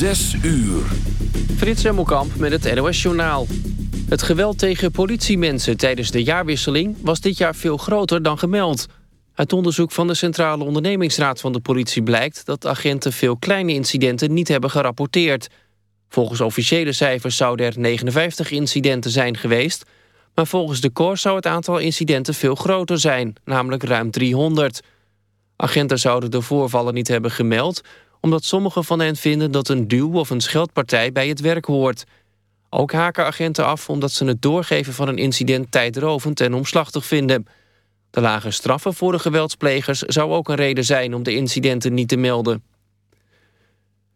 Zes uur. Frits Hemmelkamp met het NOS-journaal. Het geweld tegen politiemensen tijdens de jaarwisseling... was dit jaar veel groter dan gemeld. Uit onderzoek van de Centrale Ondernemingsraad van de politie blijkt... dat agenten veel kleine incidenten niet hebben gerapporteerd. Volgens officiële cijfers zouden er 59 incidenten zijn geweest... maar volgens de KOR zou het aantal incidenten veel groter zijn... namelijk ruim 300. Agenten zouden de voorvallen niet hebben gemeld omdat sommigen van hen vinden dat een duw of een scheldpartij bij het werk hoort. Ook haken agenten af omdat ze het doorgeven van een incident tijdrovend en omslachtig vinden. De lage straffen voor de geweldsplegers zou ook een reden zijn om de incidenten niet te melden.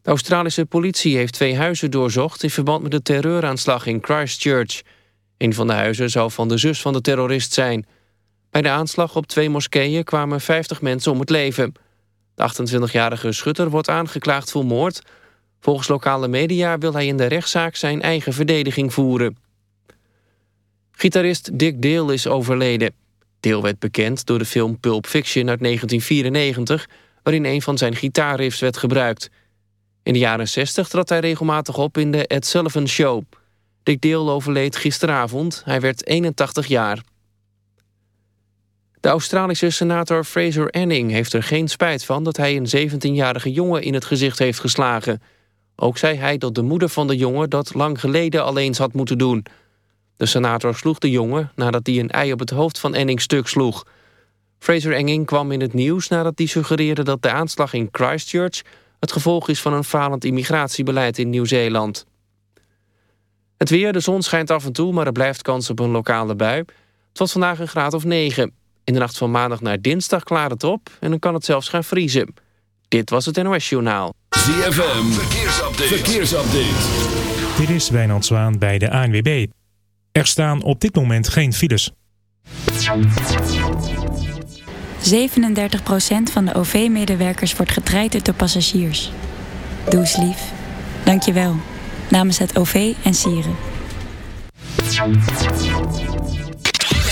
De Australische politie heeft twee huizen doorzocht in verband met de terreuraanslag in Christchurch. Een van de huizen zou van de zus van de terrorist zijn. Bij de aanslag op twee moskeeën kwamen 50 mensen om het leven. De 28-jarige schutter wordt aangeklaagd voor moord. Volgens lokale media wil hij in de rechtszaak zijn eigen verdediging voeren. Gitarist Dick Dale is overleden. Dale werd bekend door de film Pulp Fiction uit 1994... waarin een van zijn gitaarriffs werd gebruikt. In de jaren 60 trad hij regelmatig op in de Ed Sullivan Show. Dick Dale overleed gisteravond. Hij werd 81 jaar. De Australische senator Fraser Anning heeft er geen spijt van... dat hij een 17-jarige jongen in het gezicht heeft geslagen. Ook zei hij dat de moeder van de jongen dat lang geleden al eens had moeten doen. De senator sloeg de jongen nadat hij een ei op het hoofd van Anning stuk sloeg. Fraser Anning kwam in het nieuws nadat hij suggereerde... dat de aanslag in Christchurch het gevolg is van een falend immigratiebeleid in Nieuw-Zeeland. Het weer, de zon schijnt af en toe, maar er blijft kans op een lokale bui. Tot vandaag een graad of 9. In de nacht van maandag naar dinsdag klaart het op en dan kan het zelfs gaan vriezen. Dit was het NOS Journaal. ZFM, verkeersupdate. verkeersupdate. Dit is Wijnand Zwaan bij de ANWB. Er staan op dit moment geen files. 37% van de OV-medewerkers wordt getraind door passagiers. Doe eens lief. Dank je wel. Namens het OV en Sieren.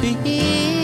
feel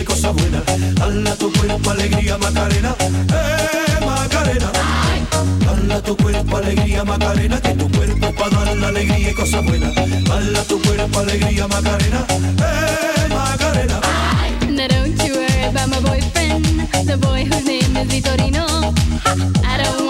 y cosas buenas. Dala tu cuerpo alegría Macarena, eh Macarena. Dala tu cuerpo alegría Macarena, que tu cuerpo para dar la alegría y cosas buenas. Dala tu cuerpo alegría Macarena, eh Macarena. Now don't you worry about my boyfriend, the boy whose name is Vitorino. I don't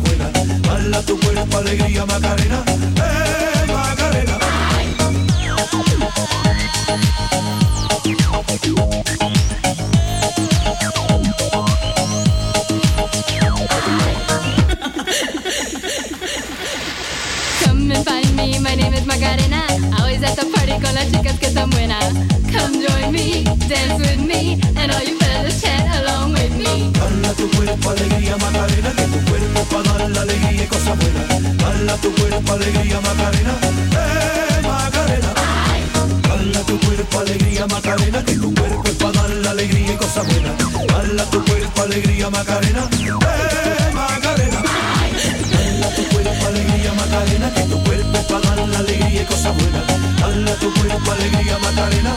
buena. Mala tu cuerpo, alegría, Macarena cuerpo alegría Macarena, eh Macarena. Dala tu cuerpo alegría Macarena, que tu cuerpo es para dar la alegría y cosas buenas. Dala tu cuerpo alegría Macarena, eh Macarena. Dala tu cuerpo alegría Macarena, que tu cuerpo es para dar la alegría y cosas buenas. Dala tu cuerpo alegría Macarena,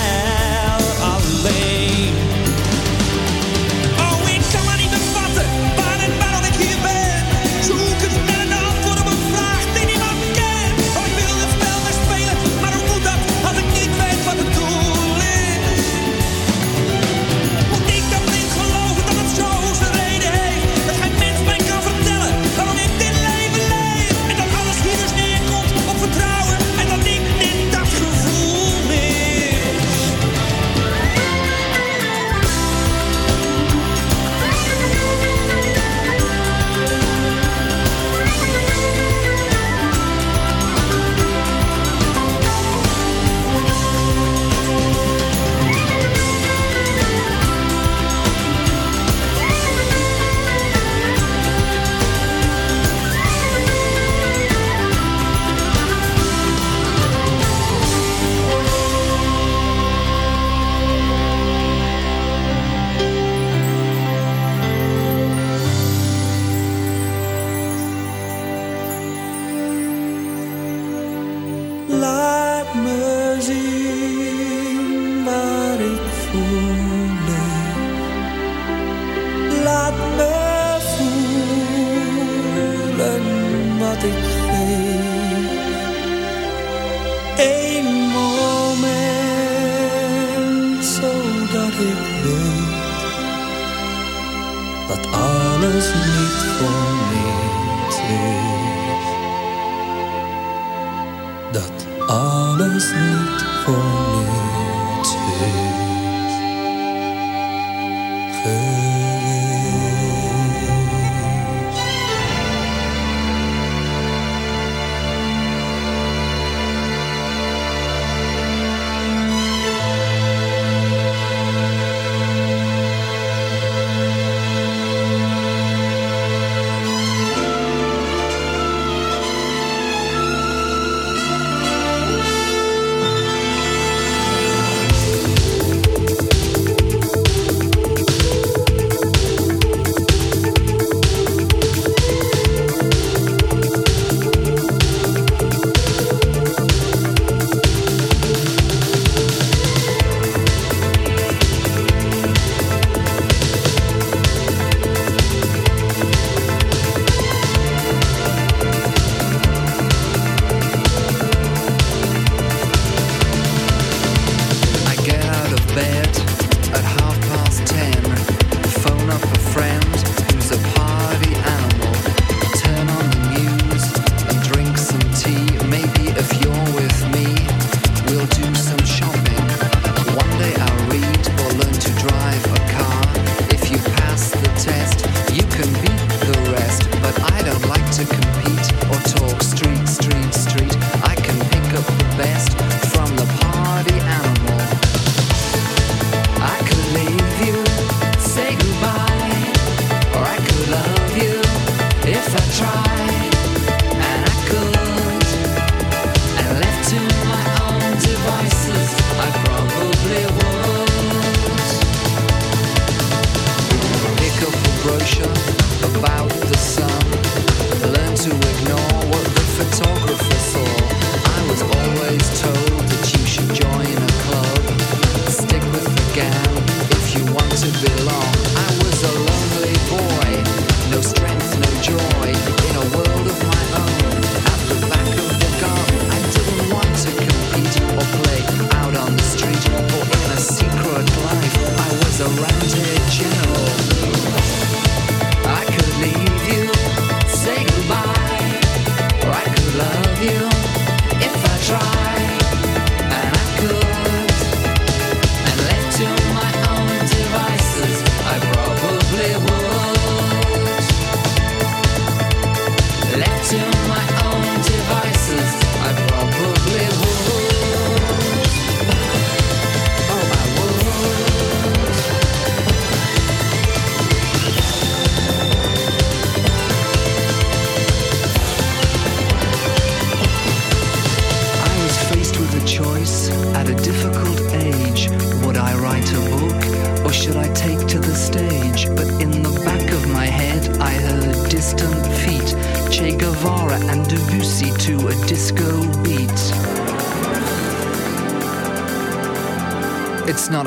lane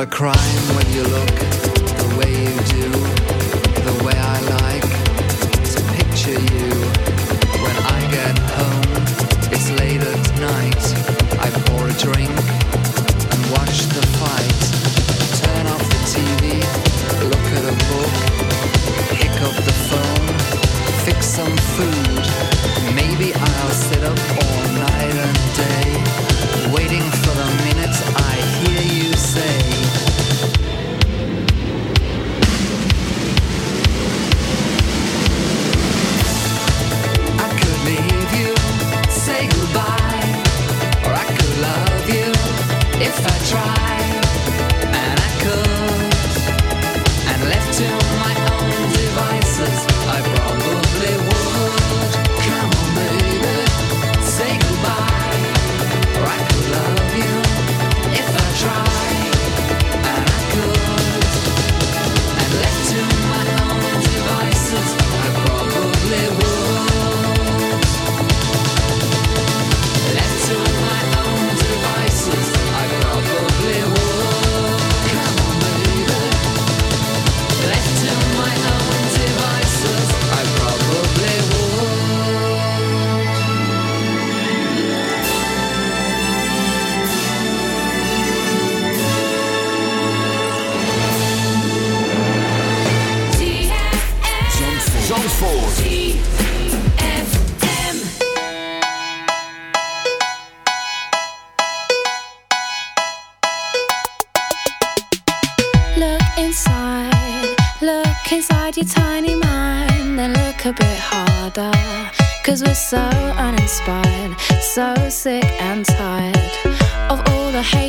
a crime when you look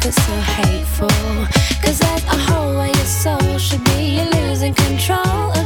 that's so hateful. Cause there's a hole your soul should be, you're losing control.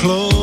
close.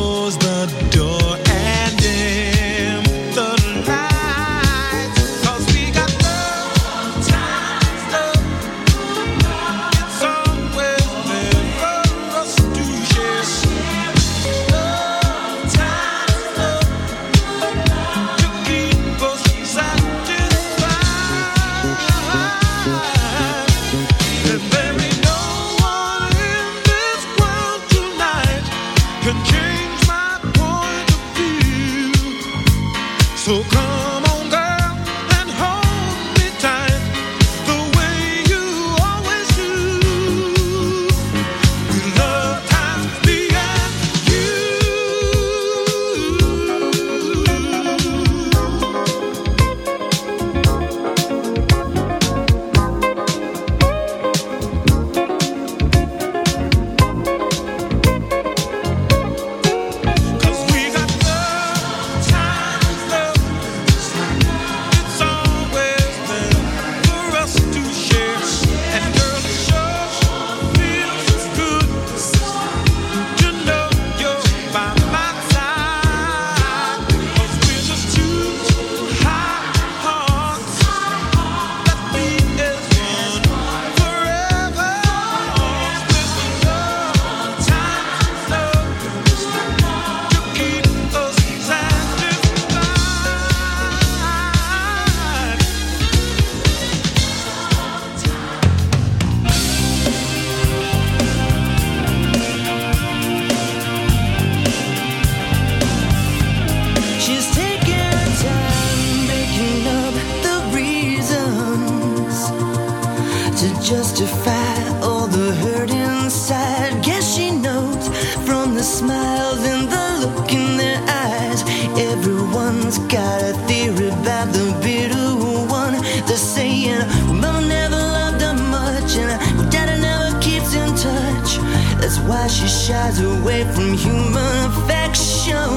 to justify all the hurt inside. Guess she knows from the smiles and the look in their eyes. Everyone's got a theory about the bitter one. They're saying, Mama never loved her much, and Daddy never keeps in touch. That's why she shies away from human affection.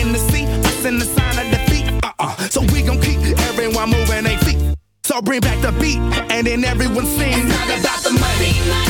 in the sea, us the sign of defeat. Uh-uh. So we gon' keep everyone moving their feet. So bring back the beat, and then everyone sings. It's not about the money. money.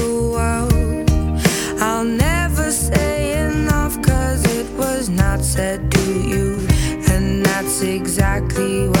exactly what